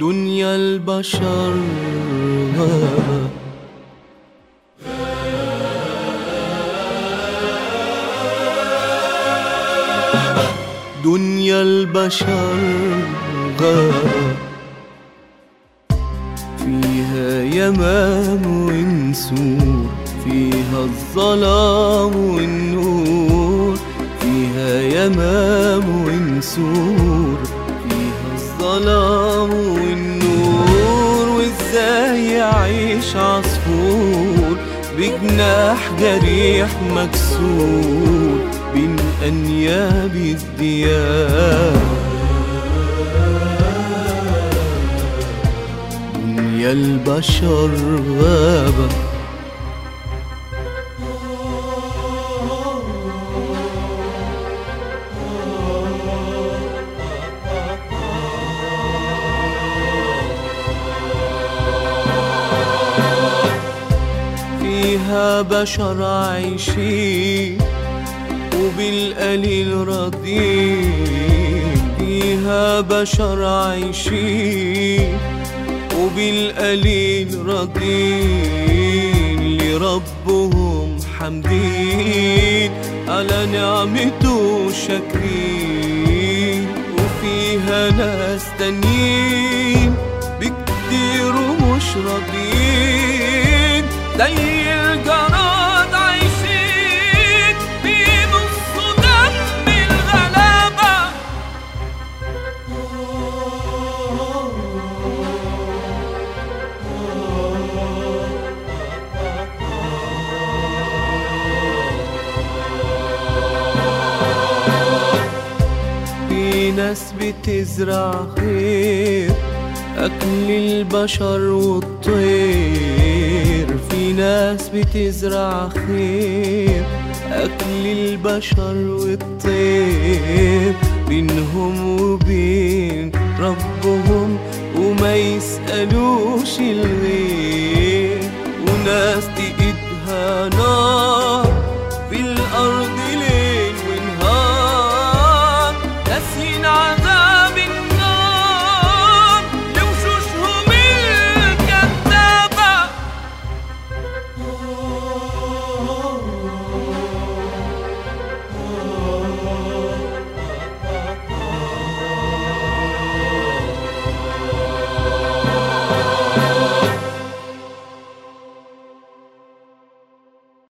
دنيا البشر. دنيا البشر. فيها يمام ونسور فيها الظلام والنور. فيها يمام ونسور فيها الظلام بجناح جريح مكسور بين أنياب الديار. دنيا البشر غابة فيها بشر عايشين وبالقليل راضين فيها بشر عايشين وبالقليل راضين لربهم حمدين على نعمته شاكرين. وفيها ناس تانيين بكتير ومش راضيين. زي في ناس بتزرع خير أكل البشر والطير. في ناس بتزرع خير أكل البشر والطير. بينهم وبين ربهم وما يسألوش الغير. وناس نار